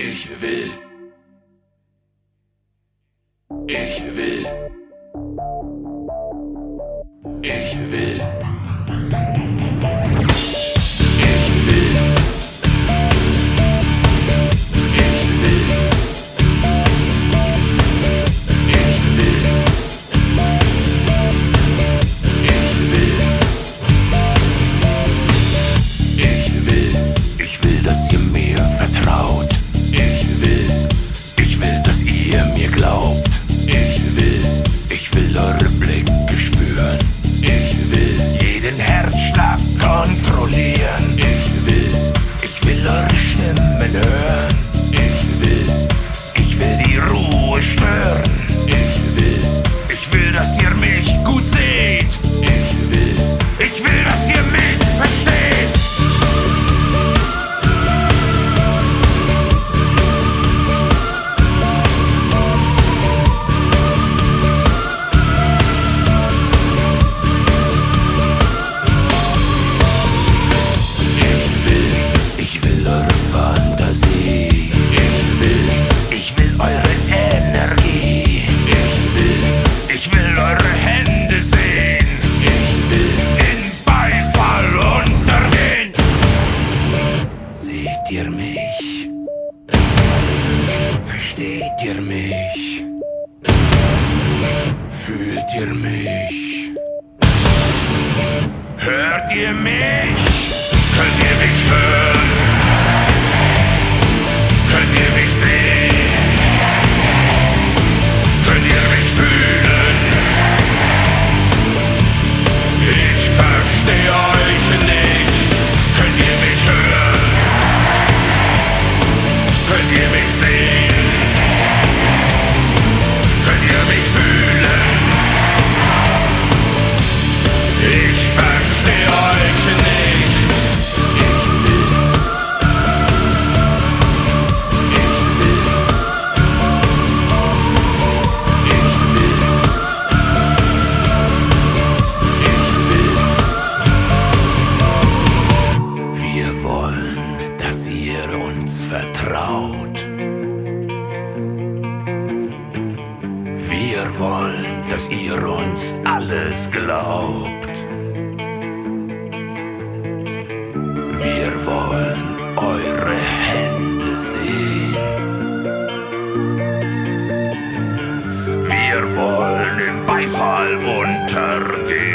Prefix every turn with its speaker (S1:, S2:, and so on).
S1: Ich will. Ich will. Ich will.
S2: the end. ihr mich? Versteht ihr mich? Fühlt ihr mich? Hört ihr mich? Könnt ihr mich hören? Haut. Wir wollen, dass ihr uns alles glaubt. Wir wollen eure Hände sehen. Wir wollen im Beifall untergehen.